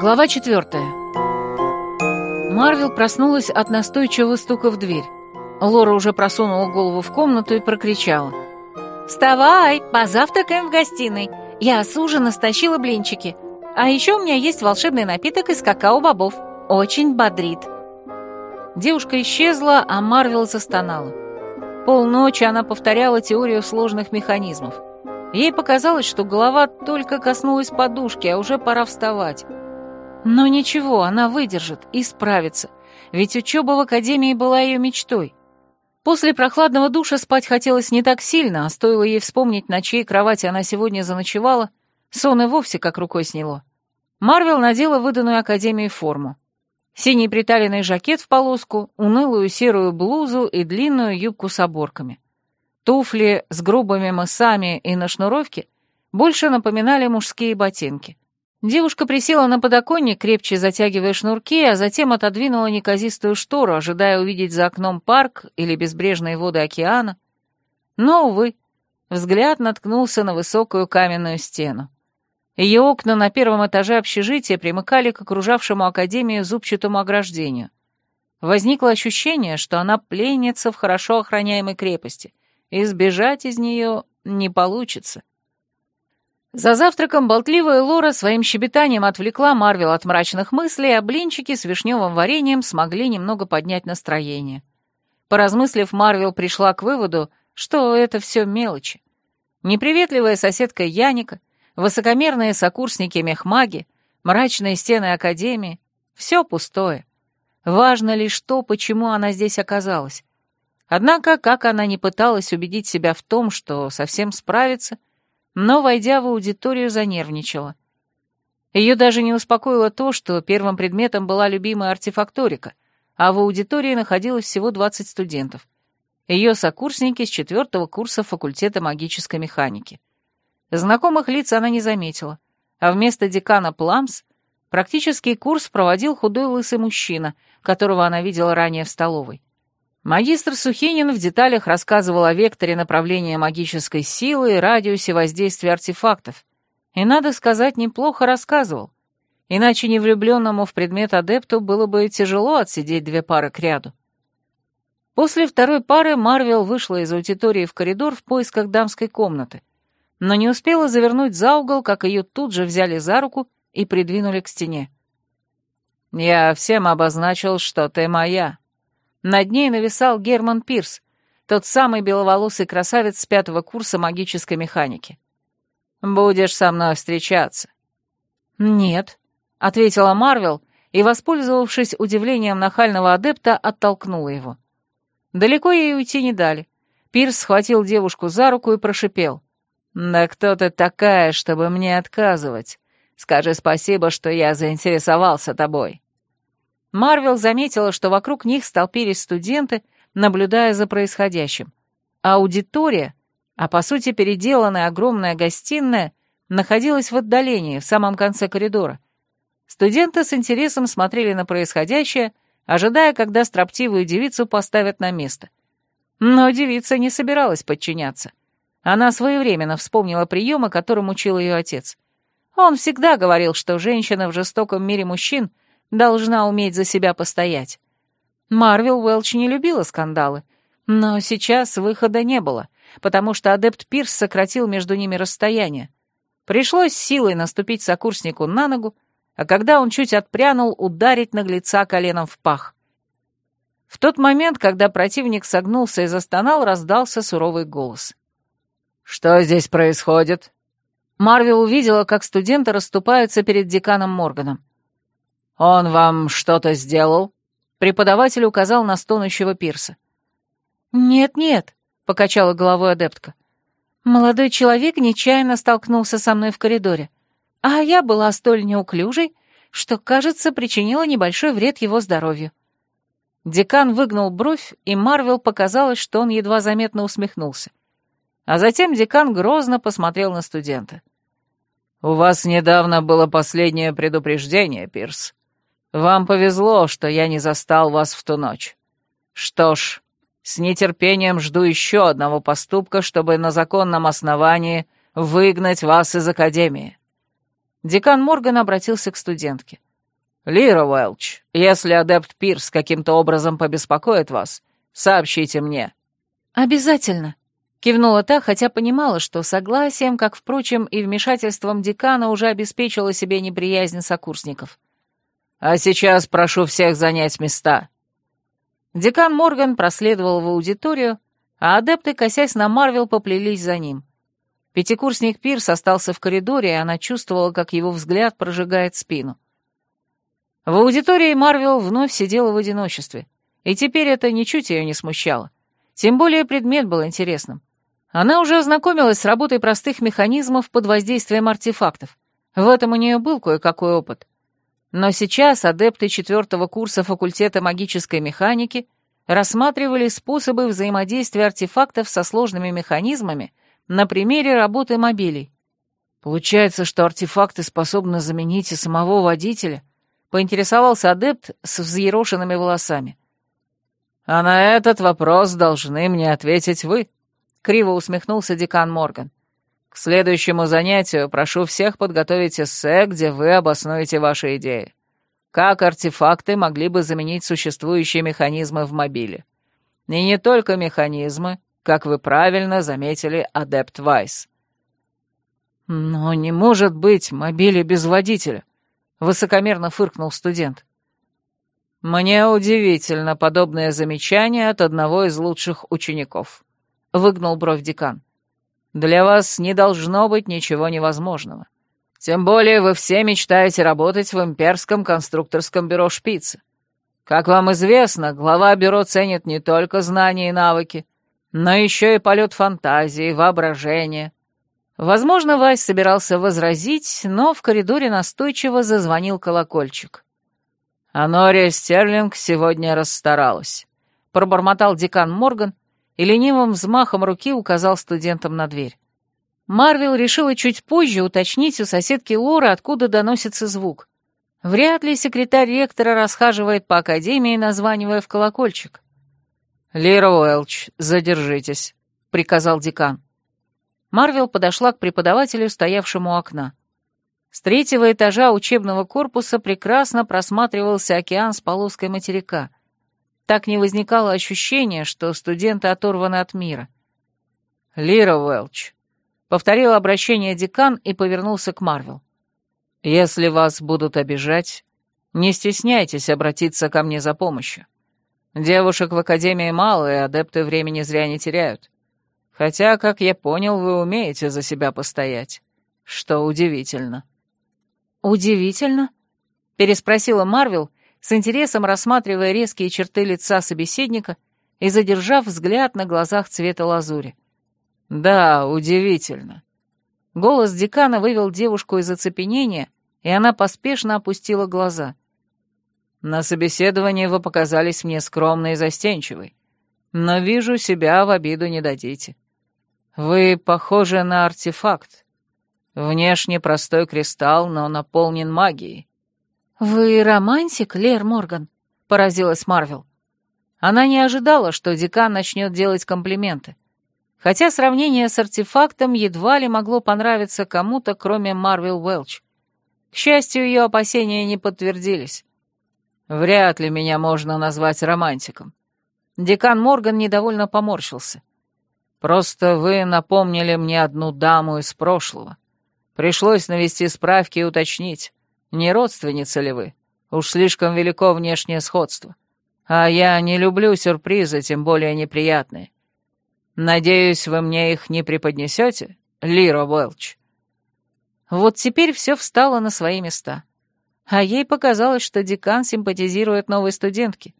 Глава четвертая. Марвел проснулась от настойчивого стука в дверь. Лора уже просунула голову в комнату и прокричала. «Вставай, позавтракаем в гостиной. Я с ужина стащила блинчики. А еще у меня есть волшебный напиток из какао-бобов. Очень бодрит». Девушка исчезла, а Марвел застонала. Полночи она повторяла теорию сложных механизмов. Ей показалось, что голова только коснулась подушки, а уже пора вставать. Но ничего, она выдержит и справится, ведь учеба в академии была ее мечтой. После прохладного душа спать хотелось не так сильно, а стоило ей вспомнить, на чьей кровати она сегодня заночевала, сон и вовсе как рукой сняло. Марвел надела выданную академией форму. Синий приталенный жакет в полоску, унылую серую блузу и длинную юбку с оборками. Туфли с грубыми мысами и на шнуровке больше напоминали мужские ботинки. Девушка присела на подоконник, крепче затягивая шнурки, а затем отодвинула неказистую штору, ожидая увидеть за окном парк или безбрежные воды океана. Но, увы, взгляд наткнулся на высокую каменную стену. Ее окна на первом этаже общежития примыкали к окружавшему академию зубчатому ограждению. Возникло ощущение, что она пленница в хорошо охраняемой крепости, и сбежать из нее не получится. За завтраком болтливая Лора своим щебетанием отвлекла Марвел от мрачных мыслей, а блинчики с вишневым вареньем смогли немного поднять настроение. Поразмыслив, Марвел пришла к выводу, что это все мелочи. Неприветливая соседка Яника, высокомерные сокурсники мехмаги, мрачные стены Академии — все пустое. Важно лишь то, почему она здесь оказалась. Однако, как она не пыталась убедить себя в том, что совсем справится — но, войдя в аудиторию, занервничала. Ее даже не успокоило то, что первым предметом была любимая артефакторика, а в аудитории находилось всего 20 студентов. Ее сокурсники с четвертого курса факультета магической механики. Знакомых лиц она не заметила, а вместо декана Пламс практический курс проводил худой лысый мужчина, которого она видела ранее в столовой. Магистр Сухинин в деталях рассказывал о векторе направления магической силы и радиусе воздействия артефактов. И, надо сказать, неплохо рассказывал. Иначе невлюбленному в предмет адепту было бы тяжело отсидеть две пары к ряду. После второй пары Марвел вышла из аудитории в коридор в поисках дамской комнаты, но не успела завернуть за угол, как ее тут же взяли за руку и придвинули к стене. «Я всем обозначил, что ты моя», над ней нависал Герман Пирс, тот самый беловолосый красавец с пятого курса магической механики. «Будешь со мной встречаться?» «Нет», — ответила Марвел и, воспользовавшись удивлением нахального адепта, оттолкнула его. Далеко ей уйти не дали. Пирс схватил девушку за руку и прошипел. «Да кто ты такая, чтобы мне отказывать? Скажи спасибо, что я заинтересовался тобой». Марвел заметила, что вокруг них столпились студенты, наблюдая за происходящим. Аудитория, а по сути переделанная огромная гостиная, находилась в отдалении, в самом конце коридора. Студенты с интересом смотрели на происходящее, ожидая, когда строптивую девицу поставят на место. Но девица не собиралась подчиняться. Она своевременно вспомнила приемы, которым учил ее отец. Он всегда говорил, что женщина в жестоком мире мужчин — должна уметь за себя постоять. Марвел Уэлч не любила скандалы, но сейчас выхода не было, потому что адепт Пирс сократил между ними расстояние. Пришлось силой наступить сокурснику на ногу, а когда он чуть отпрянул, ударить наглеца коленом в пах. В тот момент, когда противник согнулся и застонал, раздался суровый голос. «Что здесь происходит?» Марвел увидела, как студенты расступаются перед деканом Морганом. «Он вам что-то сделал?» Преподаватель указал на стонущего пирса. «Нет-нет», — покачала головой адептка. «Молодой человек нечаянно столкнулся со мной в коридоре, а я была столь неуклюжей, что, кажется, причинила небольшой вред его здоровью». Декан выгнул бровь, и Марвел показалось, что он едва заметно усмехнулся. А затем декан грозно посмотрел на студента. «У вас недавно было последнее предупреждение, Пирс. Вам повезло, что я не застал вас в ту ночь. Что ж, с нетерпением жду еще одного поступка, чтобы на законном основании выгнать вас из Академии». Декан Морган обратился к студентке. «Лира Уэлч, если адепт Пирс каким-то образом побеспокоит вас, сообщите мне». «Обязательно», — кивнула та, хотя понимала, что согласием, как, впрочем, и вмешательством декана уже обеспечила себе неприязнь сокурсников. «А сейчас прошу всех занять места». Декан Морган проследовал в аудиторию, а адепты, косясь на Марвел, поплелись за ним. Пятикурсник Пирс остался в коридоре, и она чувствовала, как его взгляд прожигает спину. В аудитории Марвел вновь сидела в одиночестве, и теперь это ничуть ее не смущало. Тем более предмет был интересным. Она уже ознакомилась с работой простых механизмов под воздействием артефактов. В этом у нее был кое-какой опыт. Но сейчас адепты четвертого курса факультета магической механики рассматривали способы взаимодействия артефактов со сложными механизмами на примере работы мобилей. Получается, что артефакты способны заменить и самого водителя, поинтересовался адепт с взъерошенными волосами. «А на этот вопрос должны мне ответить вы», — криво усмехнулся декан Морган. «К следующему занятию прошу всех подготовить эссе, где вы обоснуете ваши идеи. Как артефакты могли бы заменить существующие механизмы в мобиле? И не только механизмы, как вы правильно заметили, адепт Вайс». «Но не может быть мобили без водителя», — высокомерно фыркнул студент. «Мне удивительно подобное замечание от одного из лучших учеников», — выгнул бровь декан. «Для вас не должно быть ничего невозможного. Тем более вы все мечтаете работать в имперском конструкторском бюро «Шпицы». Как вам известно, глава бюро ценит не только знания и навыки, но еще и полет фантазии, воображения, Возможно, Вайс собирался возразить, но в коридоре настойчиво зазвонил колокольчик. «Анория Стерлинг сегодня расстаралась», — пробормотал декан Морган и ленивым взмахом руки указал студентам на дверь. Марвел решила чуть позже уточнить у соседки Лоры, откуда доносится звук. Вряд ли секретарь ректора расхаживает по академии, названивая в колокольчик. «Лира Уэлч, задержитесь», — приказал декан. Марвел подошла к преподавателю, стоявшему у окна. С третьего этажа учебного корпуса прекрасно просматривался океан с полоской материка. Так не возникало ощущения, что студенты оторваны от мира. «Лира Уэлч», — повторил обращение декан и повернулся к Марвел. «Если вас будут обижать, не стесняйтесь обратиться ко мне за помощью. Девушек в Академии мало, и адепты времени зря не теряют. Хотя, как я понял, вы умеете за себя постоять, что удивительно». «Удивительно?» — переспросила Марвел, с интересом рассматривая резкие черты лица собеседника и задержав взгляд на глазах цвета лазури. «Да, удивительно». Голос декана вывел девушку из оцепенения, и она поспешно опустила глаза. «На собеседовании вы показались мне скромной и застенчивой, но вижу, себя в обиду не дадите. Вы похожи на артефакт. Внешне простой кристалл, но наполнен магией. «Вы романтик, Лер Морган?» — поразилась Марвел. Она не ожидала, что декан начнет делать комплименты. Хотя сравнение с артефактом едва ли могло понравиться кому-то, кроме Марвел Уэлч. К счастью, ее опасения не подтвердились. «Вряд ли меня можно назвать романтиком». Декан Морган недовольно поморщился. Просто вы напомнили мне одну даму из прошлого. Пришлось навести справки и уточнить, не родственница ли вы. Уж слишком велико внешнее сходство. А я не люблю сюрпризы, тем более неприятные. Надеюсь, вы мне их не преподнесете, Лира Уэлч?» Вот теперь все встало на свои места. А ей показалось, что декан симпатизирует новой студентке.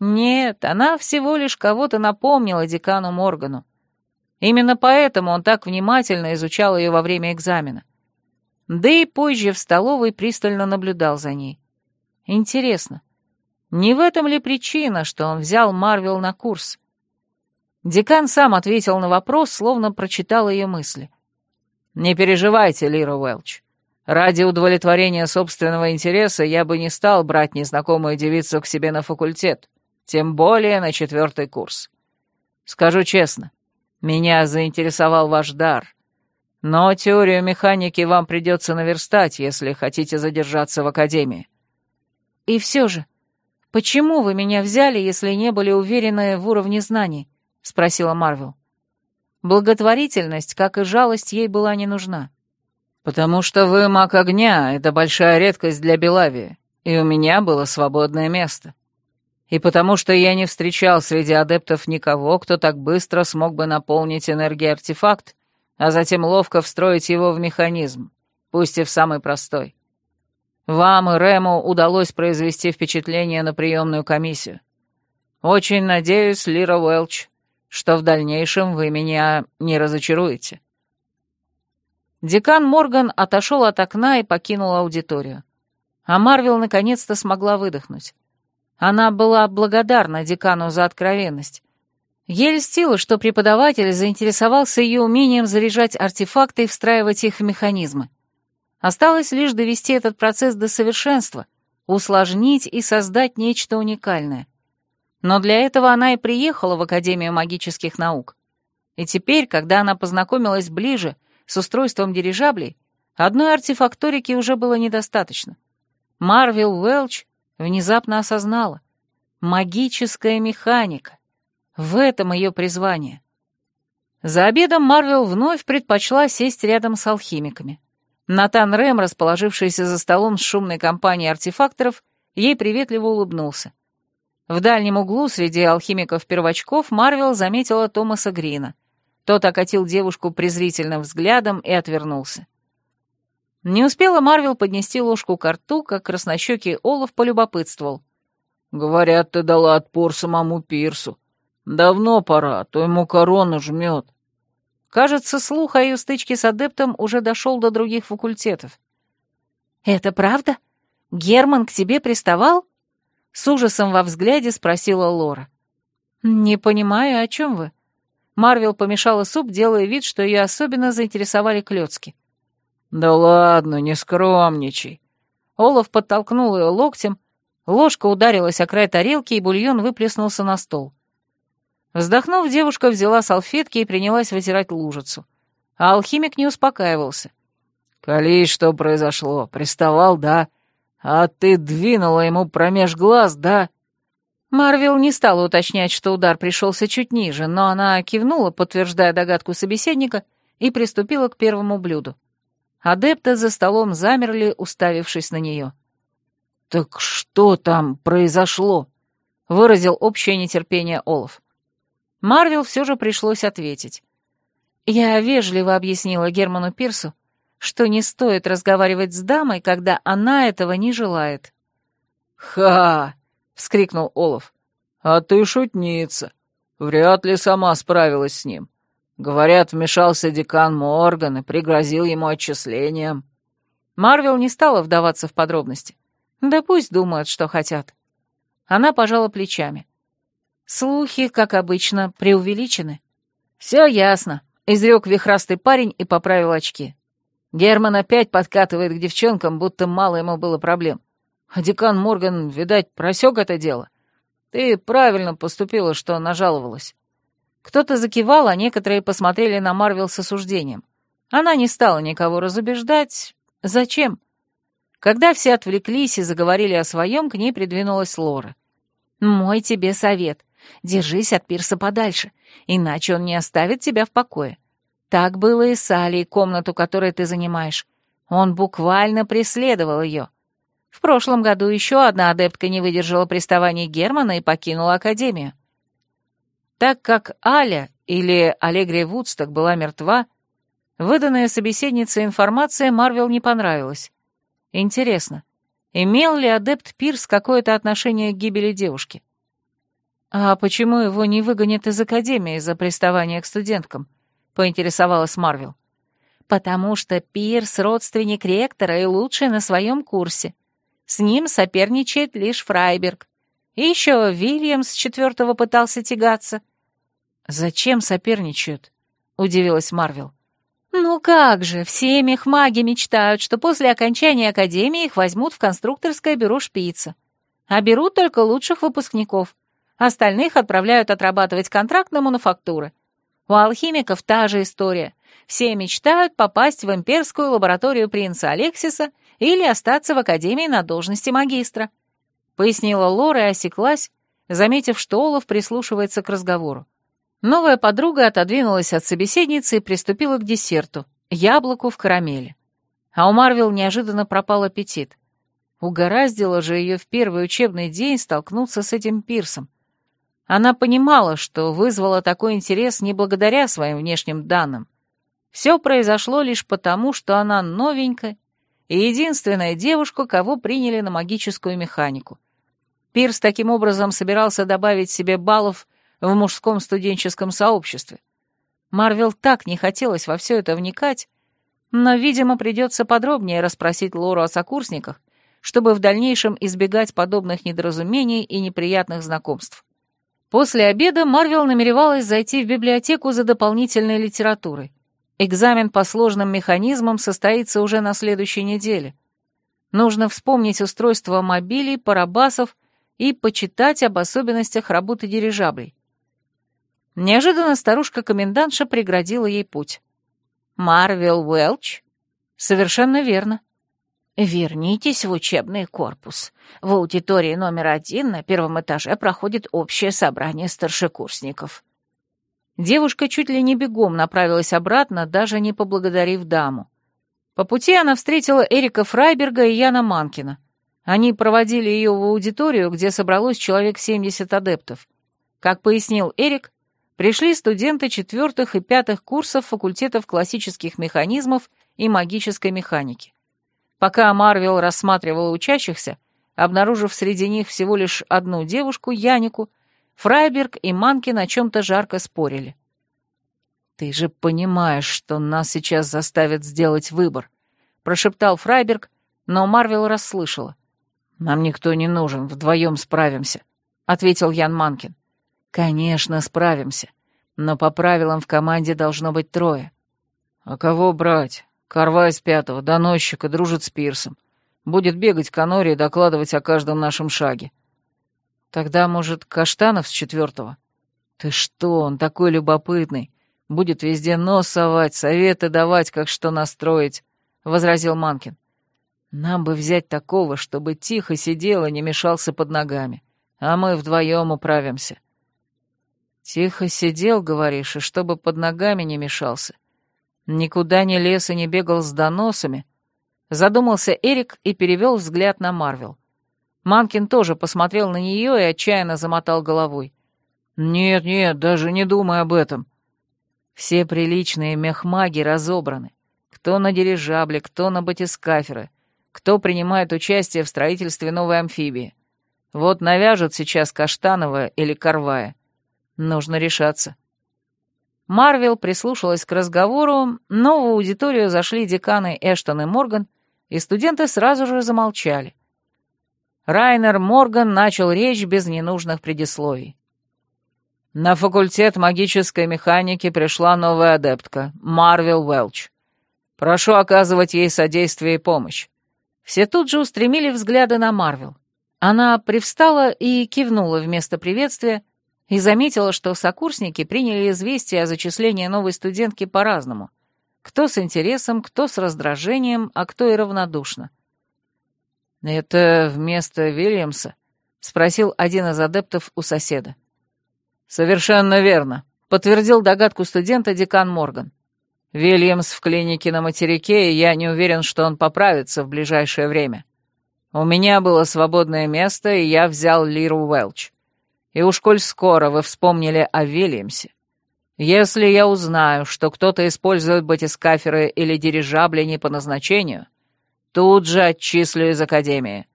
Нет, она всего лишь кого-то напомнила декану Моргану. Именно поэтому он так внимательно изучал ее во время экзамена. Да и позже в столовой пристально наблюдал за ней. Интересно, не в этом ли причина, что он взял Марвел на курс? Декан сам ответил на вопрос, словно прочитал ее мысли. «Не переживайте, Лира Уэлч. Ради удовлетворения собственного интереса я бы не стал брать незнакомую девицу к себе на факультет, тем более на четвертый курс. Скажу честно, меня заинтересовал ваш дар. Но теорию механики вам придется наверстать, если хотите задержаться в Академии. И все же, почему вы меня взяли, если не были уверены в уровне знаний?» — спросила Марвел. Благотворительность, как и жалость, ей была не нужна. «Потому что вы маг огня, это большая редкость для Белавии, и у меня было свободное место. И потому что я не встречал среди адептов никого, кто так быстро смог бы наполнить энергией артефакт, а затем ловко встроить его в механизм, пусть и в самый простой. Вам и Рему удалось произвести впечатление на приемную комиссию. Очень надеюсь, Лира Уэлч, что в дальнейшем вы меня не разочаруете». Декан Морган отошел от окна и покинул аудиторию. А Марвел наконец-то смогла выдохнуть. Она была благодарна декану за откровенность. Ей льстило, что преподаватель заинтересовался ее умением заряжать артефакты и встраивать их в механизмы. Осталось лишь довести этот процесс до совершенства, усложнить и создать нечто уникальное. Но для этого она и приехала в Академию магических наук. И теперь, когда она познакомилась ближе с устройством дирижаблей, одной артефакторики уже было недостаточно. Марвел Уэлч внезапно осознала. Магическая механика. В этом ее призвание. За обедом Марвел вновь предпочла сесть рядом с алхимиками. Натан Рэм, расположившийся за столом с шумной компанией артефакторов, ей приветливо улыбнулся. В дальнем углу среди алхимиков-первочков Марвел заметила Томаса Грина. Тот окатил девушку презрительным взглядом и отвернулся. Не успела Марвел поднести ложку к рту, как краснощекий Олаф полюбопытствовал. «Говорят, ты дала отпор самому Пирсу. Давно пора, а то ему корону жмет». Кажется, слух о ее стычке с адептом уже дошел до других факультетов. «Это правда? Герман к тебе приставал?» С ужасом во взгляде спросила Лора. «Не понимаю, о чем вы?» Марвел помешала суп, делая вид, что ее особенно заинтересовали клетки. «Да ладно, не скромничай». Олаф подтолкнул ее локтем, ложка ударилась о край тарелки, и бульон выплеснулся на стол. Вздохнув, девушка взяла салфетки и принялась вытирать лужицу. А алхимик не успокаивался. «Колись, что произошло? Приставал, да? «А ты двинула ему промеж глаз, да?» Марвел не стала уточнять, что удар пришелся чуть ниже, но она кивнула, подтверждая догадку собеседника, и приступила к первому блюду. Адепты за столом замерли, уставившись на нее. «Так что там произошло?» — выразил общее нетерпение Олаф. Марвел все же пришлось ответить. Я вежливо объяснила Герману Пирсу, что не стоит разговаривать с дамой, когда она этого не желает. «Ха!» — вскрикнул Олаф. «А ты шутница. Вряд ли сама справилась с ним. Говорят, вмешался декан Морган и пригрозил ему отчислением». Марвел не стала вдаваться в подробности. Да пусть думают, что хотят. Она пожала плечами. Слухи, как обычно, преувеличены. «Все ясно», — изрек вихрастый парень и поправил очки. Герман опять подкатывает к девчонкам, будто мало ему было проблем. А декан Морган, видать, просек это дело. Ты правильно поступила, что нажаловалась. Кто-то закивал, а некоторые посмотрели на Марвел с осуждением. Она не стала никого разубеждать. Зачем? Когда все отвлеклись и заговорили о своем, к ней придвинулась Лора. «Мой тебе совет. Держись от Пирса подальше, иначе он не оставит тебя в покое. Так было и с Алей, комнату, которой ты занимаешь. Он буквально преследовал ее. В прошлом году еще одна адептка не выдержала приставаний Германа и покинула Академию. Так как Аля или Аллегрия Вудсток была мертва, выданная собеседнице информация Марвел не понравилась. Интересно, имел ли адепт Пирс какое-то отношение к гибели девушки? А почему его не выгонят из Академии за приставание к студенткам? — поинтересовалась Марвел. «Потому что Пирс — родственник ректора и лучший на своем курсе. С ним соперничает лишь Фрайберг. И еще Вильямс с четвертого пытался тягаться». «Зачем соперничают?» — удивилась Марвел. «Ну как же, все мехмаги мечтают, что после окончания Академии их возьмут в конструкторское бюро шпица. А берут только лучших выпускников. Остальных отправляют отрабатывать контракт на мануфактуры. У алхимиков та же история. Все мечтают попасть в имперскую лабораторию принца Алексиса или остаться в академии на должности магистра. — пояснила Лора и осеклась, заметив, что Олаф прислушивается к разговору. Новая подруга отодвинулась от собеседницы и приступила к десерту — яблоку в карамели. А у Марвел неожиданно пропал аппетит. Угораздило же ее в первый учебный день столкнуться с этим пирсом. Она понимала, что вызвала такой интерес не благодаря своим внешним данным. Все произошло лишь потому, что она новенькая и единственная девушка, кого приняли на магическую механику. Пирс таким образом собирался добавить себе баллов в мужском студенческом сообществе. Марвел так не хотелось во все это вникать, но, видимо, придется подробнее расспросить Лору о сокурсниках, чтобы в дальнейшем избегать подобных недоразумений и неприятных знакомств. После обеда Марвел намеревалась зайти в библиотеку за дополнительной литературой. Экзамен по сложным механизмам состоится уже на следующей неделе. Нужно вспомнить устройство мобилей, парабасов и почитать об особенностях работы дирижаблей. Неожиданно старушка-комендантша преградила ей путь. «Марвел Уэлч?» «Совершенно верно. Вернитесь в учебный корпус. В аудитории номер один на первом этаже проходит общее собрание старшекурсников. Девушка чуть ли не бегом направилась обратно, даже не поблагодарив даму. По пути она встретила Эрика Фрайберга и Яна Манкина. Они проводили ее в аудиторию, где собралось человек 70 адептов. Как пояснил Эрик, пришли студенты четвертых и пятых курсов факультетов классических механизмов и магической механики. Пока Марвел рассматривала учащихся, обнаружив среди них всего лишь одну девушку, Янику, Фрайберг и Манкин о чем-то жарко спорили. «Ты же понимаешь, что нас сейчас заставят сделать выбор», — прошептал Фрайберг, но Марвел расслышала. «Нам никто не нужен, вдвоем справимся», — ответил Ян Манкин. «Конечно, справимся, но по правилам в команде должно быть трое». «А кого брать? Карва из пятого, доносчика, дружит с Пирсом. Будет бегать к Аноре и докладывать о каждом нашем шаге. Тогда, может, Каштанов с четвертого? Ты что, он такой любопытный. Будет везде нос совать, советы давать, как что настроить, — возразил Манкин. Нам бы взять такого, чтобы тихо сидел и не мешался под ногами, а мы вдвоем управимся. Тихо сидел, говоришь, и чтобы под ногами не мешался. Никуда не лез и не бегал с доносами. Задумался Эрик и перевел взгляд на Марвел. Манкин тоже посмотрел на нее и отчаянно замотал головой. «Нет, нет, даже не думай об этом». Все приличные мехмаги разобраны. Кто на дирижабле, кто на батискаферы, кто принимает участие в строительстве новой амфибии. Вот навяжут сейчас Каштанова или Карвая. Нужно решаться. Марвел прислушалась к разговору, но в аудиторию зашли деканы Эштон и Морган, и студенты сразу же замолчали. Райнер Морган начал речь без ненужных предисловий. На факультет магической механики пришла новая адептка, Марвел Уэлч. Прошу оказывать ей содействие и помощь. Все тут же устремили взгляды на Марвел. Она привстала и кивнула вместо приветствия, и заметила, что сокурсники приняли известие о зачислении новой студентки по-разному. Кто с интересом, кто с раздражением, а кто и равнодушно. «Это вместо Вильямса?» — спросил один из адептов у соседа. «Совершенно верно», — подтвердил догадку студента декан Морган. «Вильямс в клинике на материке, и я не уверен, что он поправится в ближайшее время. У меня было свободное место, и я взял Лиру Уэлч. И уж коль скоро вы вспомнили о Вильямсе, если я узнаю, что кто-то использует батискаферы или дирижабли не по назначению, тут же отчислю из Академии.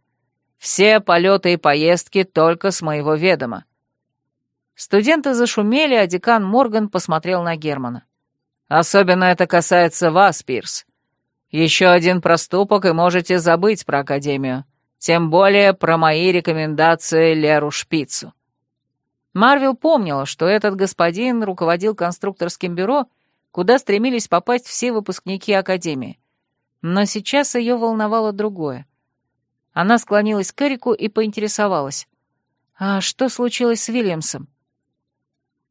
Все полеты и поездки только с моего ведома. Студенты зашумели, а декан Морган посмотрел на Германа. «Особенно это касается вас, Пирс. Еще один проступок, и можете забыть про Академию. Тем более про мои рекомендации Леру Шпицу. Марвел помнила, что этот господин руководил конструкторским бюро, куда стремились попасть все выпускники Академии. Но сейчас ее волновало другое. Она склонилась к Эрику и поинтересовалась. «А что случилось с Вильямсом?»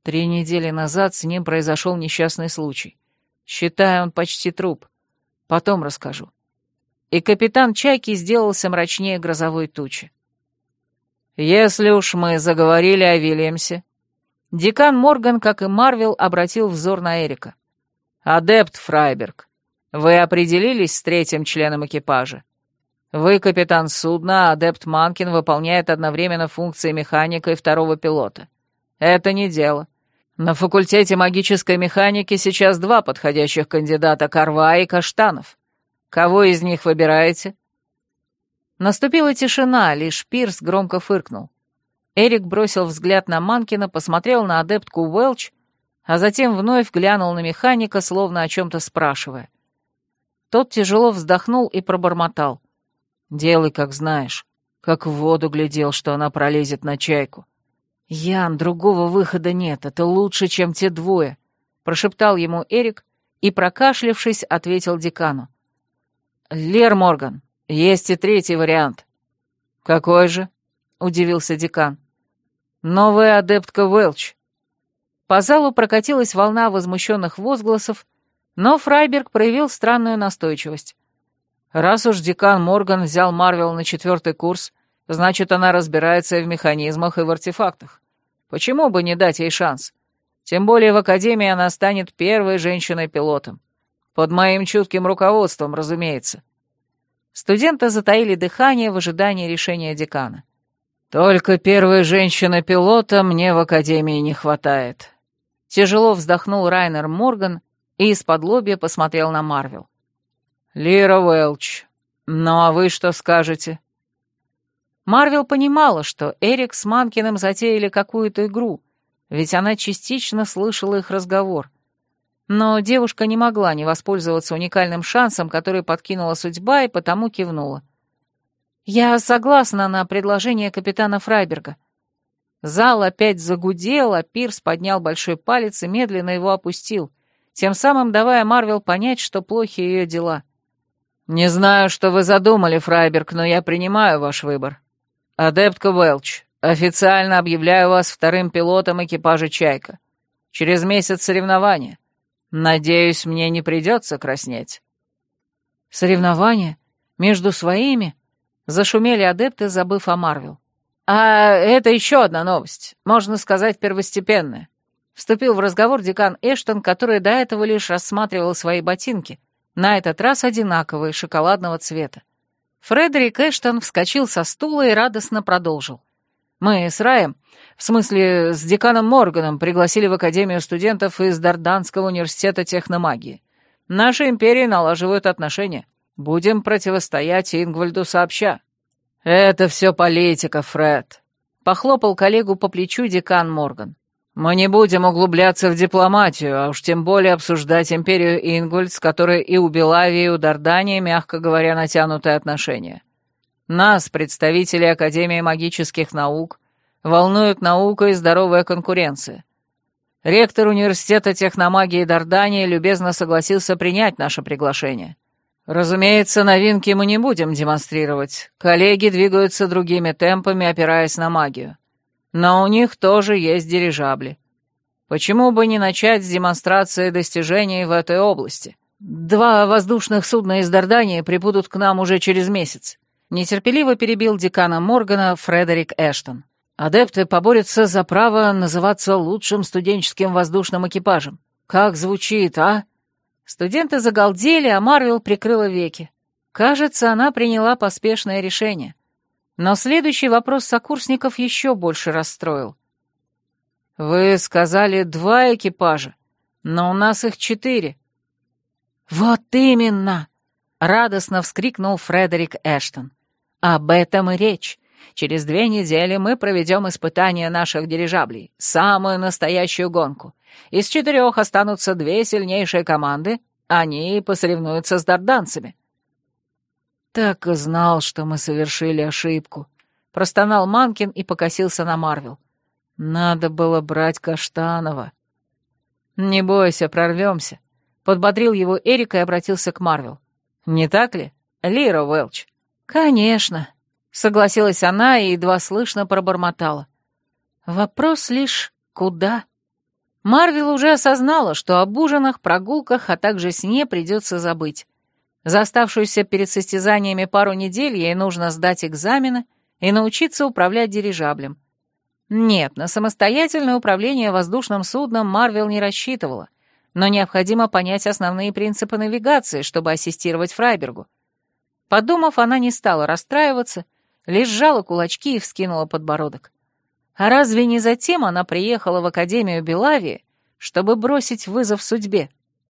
Три недели назад с ним произошел несчастный случай. Считаю, он почти труп. Потом расскажу. И капитан Чайки сделался мрачнее грозовой тучи. Если уж мы заговорили о Вильямсе, декан Морган, как и Марвел, обратил взор на Эрика. «Адепт Фрайберг, вы определились с третьим членом экипажа? Вы капитан судна, а адепт Манкин выполняет одновременно функции механика и второго пилота. Это не дело. На факультете магической механики сейчас два подходящих кандидата Карва и Каштанов. Кого из них выбираете?» Наступила тишина, лишь Пирс громко фыркнул. Эрик бросил взгляд на Манкина, посмотрел на адептку Уэлч, а затем вновь глянул на механика, словно о чем-то спрашивая. Тот тяжело вздохнул и пробормотал. «Делай, как знаешь. Как в воду глядел, что она пролезет на чайку». «Ян, другого выхода нет, это лучше, чем те двое», — прошептал ему Эрик и, прокашлявшись, ответил декану. «Лер Морган, есть и третий вариант. Какой же? Удивился декан. Новая адептка Велч. По залу прокатилась волна возмущенных возгласов, но Фрайберг проявил странную настойчивость. Раз уж декан Морган взял Марвел на четвертый курс, значит, она разбирается в механизмах, и в артефактах. Почему бы не дать ей шанс? Тем более в Академии она станет первой женщиной-пилотом. Под моим чутким руководством, разумеется. Студенты затаили дыхание в ожидании решения декана. «Только первой женщины-пилота мне в академии не хватает». Тяжело вздохнул Райнер Морган и из-под лобья посмотрел на Марвел. «Лира Уэлч, ну а вы что скажете?» Марвел понимала, что Эрик с Манкиным затеяли какую-то игру, ведь она частично слышала их разговор. Но девушка не могла не воспользоваться уникальным шансом, который подкинула судьба, и потому кивнула. «Я согласна на предложение капитана Фрайберга». Зал опять загудел, а Пирс поднял большой палец и медленно его опустил, тем самым давая Марвел понять, что плохи ее дела. «Не знаю, что вы задумали, Фрайберг, но я принимаю ваш выбор. Адептка Уэлч, официально объявляю вас вторым пилотом экипажа «Чайка». Через месяц соревнования. Надеюсь, мне не придется краснеть. Соревнования? Между своими? Зашумели адепты, забыв о Марвел. А это еще одна новость, можно сказать, первостепенная. Вступил в разговор декан Эштон, который до этого лишь рассматривал свои ботинки, на этот раз одинаковые, шоколадного цвета. Фредерик Эштон вскочил со стула и радостно продолжил. Мы с Раем, в смысле, с деканом Морганом, пригласили в Академию студентов из Дарданского университета техномагии. Наши империи налаживают отношения. Будем противостоять Ингвальду сообща». «Это все политика, Фред», — похлопал коллегу по плечу декан Морган. «Мы не будем углубляться в дипломатию, а уж тем более обсуждать империю Ингвальд, с которой и у Белавии, и у Дардании, мягко говоря, натянутые отношения. Нас, представителей Академии магических наук, волнует наука и здоровая конкуренция. Ректор Университета техномагии Дардании любезно согласился принять наше приглашение. Разумеется, новинки мы не будем демонстрировать. Коллеги двигаются другими темпами, опираясь на магию. Но у них тоже есть дирижабли. Почему бы не начать с демонстрации достижений в этой области? Два воздушных судна из Дардании прибудут к нам уже через месяц. Нетерпеливо перебил декана Моргана Фредерик Эштон. Адепты поборются за право называться лучшим студенческим воздушным экипажем. Как звучит, а? Студенты загалдели, а Марвел прикрыла веки. Кажется, она приняла поспешное решение. Но следующий вопрос сокурсников еще больше расстроил. «Вы сказали два экипажа, но у нас их четыре». «Вот именно!» — радостно вскрикнул Фредерик Эштон. Об этом и речь. Через две недели мы проведем испытания наших дирижаблей, самую настоящую гонку. Из четырех останутся две сильнейшие команды, они посоревнуются с дарданцами. Так и знал, что мы совершили ошибку. Простонал Манкин и покосился на Марвел. Надо было брать Каштанова. Не бойся, прорвемся. Подбодрил его Эрик и обратился к Марвел. Не так ли, Лира Уэлч? «Конечно», — согласилась она и едва слышно пробормотала. «Вопрос лишь куда?» Марвел уже осознала, что об ужинах, прогулках, а также сне придется забыть. За оставшуюся перед состязаниями пару недель ей нужно сдать экзамены и научиться управлять дирижаблем. Нет, на самостоятельное управление воздушным судном Марвел не рассчитывала, но необходимо понять основные принципы навигации, чтобы ассистировать Фрайбергу. Подумав, она не стала расстраиваться, лишь сжала кулачки и вскинула подбородок. А разве не затем она приехала в Академию Белавии, чтобы бросить вызов судьбе?